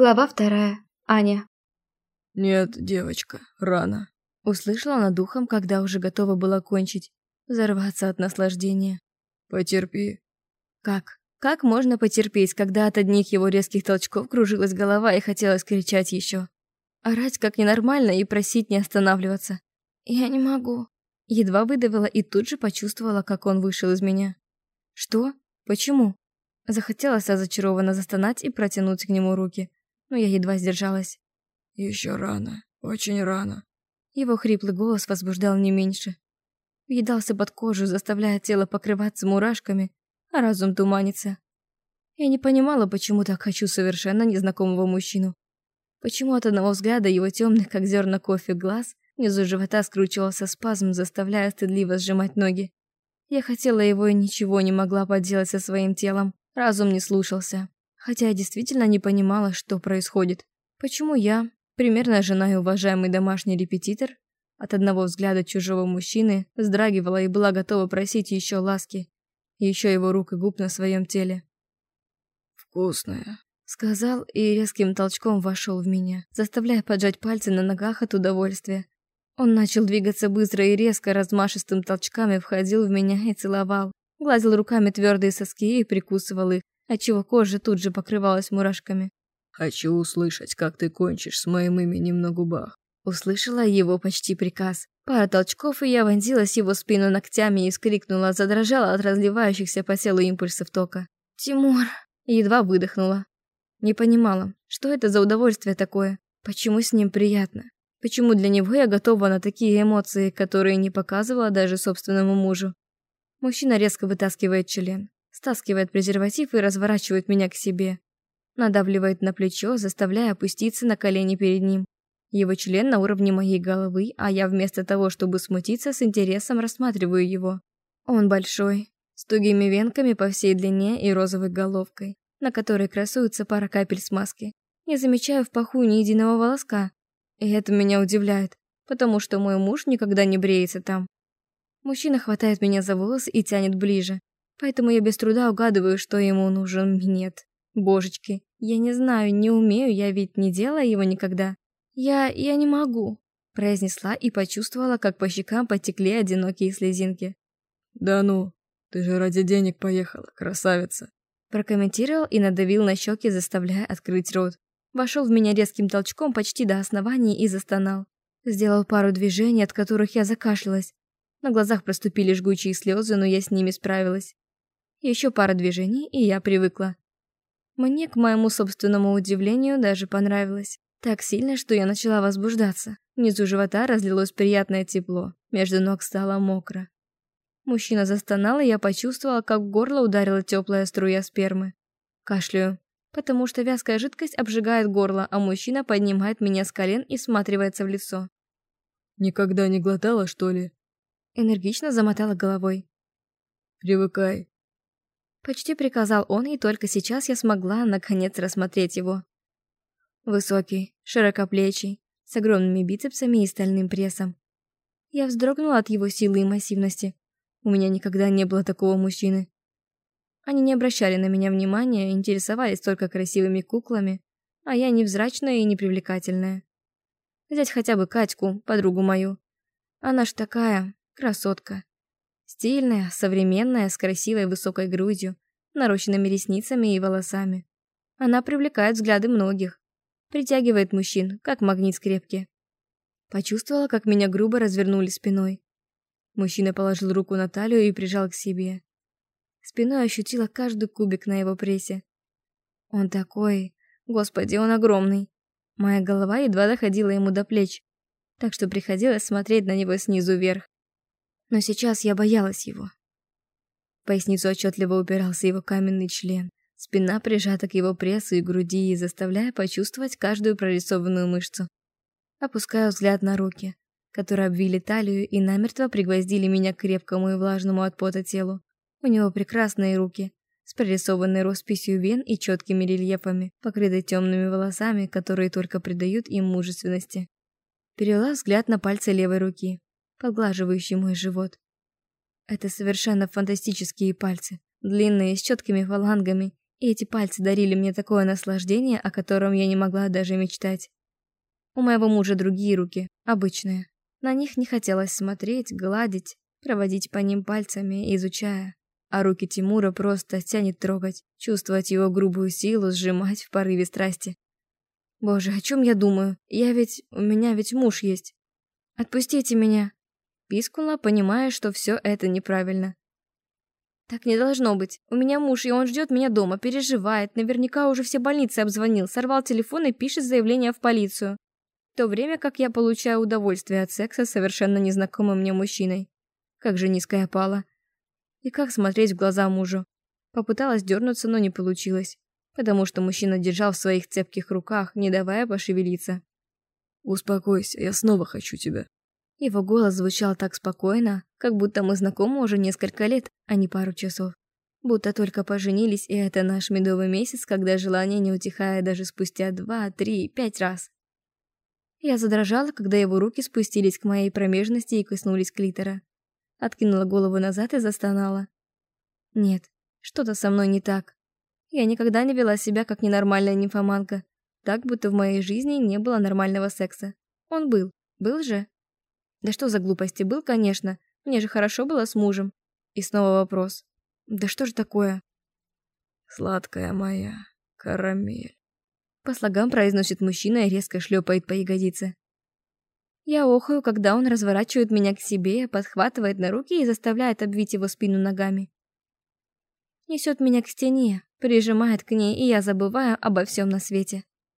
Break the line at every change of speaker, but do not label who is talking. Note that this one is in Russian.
Глава вторая. Аня.
«Нет, девочка, рано», — услышала над духом, когда уже готова была кончить, взорваться от наслаждения. «Потерпи». Как? Как можно потерпеть, когда от одних его резких толчков кружилась голова и хотелось кричать еще? Орать как ненормально и просить не останавливаться. «Я не могу». Едва выдавила и тут же почувствовала, как он вышел из меня. «Что? Почему?» Захотелось разочарованно застонать и протянуть к нему руки но я едва сдержалась.
«Еще рано, очень рано».
Его хриплый голос возбуждал не меньше. Въедался под кожу, заставляя тело покрываться мурашками, а разум туманиться. Я не понимала, почему так хочу совершенно незнакомого мужчину. Почему от одного взгляда его темных, как зерна кофе, глаз внизу живота скручивался спазм, заставляя стыдливо сжимать ноги. Я хотела его и ничего не могла поделать со своим телом. Разум не слушался хотя я действительно не понимала, что происходит. Почему я, примерная жена и уважаемый домашний репетитор, от одного взгляда чужого мужчины вздрагивала и была готова просить еще ласки, еще его рук и губ на своем теле.
«Вкусная», —
сказал и резким толчком вошел в меня, заставляя поджать пальцы на ногах от удовольствия. Он начал двигаться быстро и резко, размашистым толчками входил в меня и целовал, гладил руками твердые соски и прикусывал их, отчего кожа тут же покрывалась мурашками.
«Хочу услышать, как ты кончишь с моим именем на губах».
Услышала его почти приказ. Пара толчков, и я вонзилась его спину ногтями и вскрикнула, задрожала от разливающихся по телу импульсов тока. «Тимур!» Едва выдохнула. Не понимала, что это за удовольствие такое? Почему с ним приятно? Почему для него я готова на такие эмоции, которые не показывала даже собственному мужу? Мужчина резко вытаскивает член стаскивает презерватив и разворачивает меня к себе. Надавливает на плечо, заставляя опуститься на колени перед ним. Его член на уровне моей головы, а я вместо того, чтобы смутиться, с интересом рассматриваю его. Он большой, с тугими венками по всей длине и розовой головкой, на которой красуется пара капель смазки. Не замечаю в паху ни единого волоска. И это меня удивляет, потому что мой муж никогда не бреется там. Мужчина хватает меня за волосы и тянет ближе, Поэтому я без труда угадываю, что ему нужен минет. Божечки, я не знаю, не умею, я ведь не делала его никогда. Я... я не могу, произнесла и почувствовала, как по щекам потекли одинокие слезинки.
Да ну, ты же ради денег поехала, красавица.
Прокомментировал и надавил на щеки, заставляя открыть рот. Вошел в меня резким толчком почти до основания и застонал. Сделал пару движений, от которых я закашлялась. На глазах проступили жгучие слезы, но я с ними справилась. Еще пара движений, и я привыкла. Мне, к моему собственному удивлению, даже понравилось. Так сильно, что я начала возбуждаться. Внизу живота разлилось приятное тепло, между ног стало мокро. Мужчина застонал, и я почувствовала, как в горло ударила теплая струя спермы. Кашляю, потому что вязкая жидкость обжигает горло, а мужчина поднимает меня с колен и сматривается в лицо.
«Никогда не глотала, что ли?»
Энергично замотала головой.
«Привыкай,
Почти приказал он, и только сейчас я смогла наконец рассмотреть его. Высокий, широкоплечий, с огромными бицепсами и стальным прессом. Я вздрогнула от его силы и массивности. У меня никогда не было такого мужчины. Они не обращали на меня внимания, интересовались только красивыми куклами, а я невзрачная и непривлекательная. Взять хотя бы Катьку, подругу мою. Она ж такая, красотка. Стильная, современная, с красивой высокой грудью, нарощенными ресницами и волосами. Она привлекает взгляды многих. Притягивает мужчин, как магнит скрепки. Почувствовала, как меня грубо развернули спиной. Мужчина положил руку на талию и прижал к себе. Спиной ощутила каждый кубик на его прессе. Он такой... Господи, он огромный. Моя голова едва доходила ему до плеч, так что приходилось смотреть на него снизу вверх но сейчас я боялась его. Поясницу отчетливо упирался его каменный член, спина прижата к его прессу и груди, заставляя почувствовать каждую прорисованную мышцу. Опускаю взгляд на руки, которые обвили талию и намертво пригвоздили меня к крепкому и влажному от пота телу. У него прекрасные руки, с прорисованной росписью вен и четкими рельефами, покрытой темными волосами, которые только придают им мужественности. Перевела взгляд на пальцы левой руки поглаживающий мой живот. Это совершенно фантастические пальцы, длинные, с четкими фалангами И эти пальцы дарили мне такое наслаждение, о котором я не могла даже мечтать. У моего мужа другие руки, обычные. На них не хотелось смотреть, гладить, проводить по ним пальцами, изучая. А руки Тимура просто тянет трогать, чувствовать его грубую силу, сжимать в порыве страсти. Боже, о чем я думаю? Я ведь... У меня ведь муж есть. Отпустите меня. Пискнула, понимая, что все это неправильно. Так не должно быть. У меня муж, и он ждет меня дома, переживает, наверняка уже все больницы обзвонил, сорвал телефон и пишет заявление в полицию. В то время как я получаю удовольствие от секса с совершенно незнакомым мне мужчиной. Как же низкая пала. И как смотреть в глаза мужу? Попыталась дернуться, но не получилось, потому что мужчина держал в своих цепких руках, не давая пошевелиться.
«Успокойся, я снова хочу тебя»,
его голос звучал так спокойно, как будто мы знакомы уже несколько лет, а не пару часов. Будто только поженились, и это наш медовый месяц, когда желание не утихает даже спустя два, три, пять раз. Я задрожала, когда его руки спустились к моей промежности и коснулись клитора. Откинула голову назад и застонала. Нет, что-то со мной не так. Я никогда не вела себя как ненормальная нимфоманка, так будто в моей жизни не было нормального секса. Он был, был же. Да что за глупости, был, конечно. Мне же хорошо было с мужем. И снова вопрос. Да что же такое?
Сладкая моя карамель.
По слогам произносит мужчина и резко шлепает по ягодице. Я охаю, когда он разворачивает меня к себе, подхватывает на руки и заставляет обвить его спину ногами. Несет меня к стене, прижимает к ней, и я забываю обо всем на свете.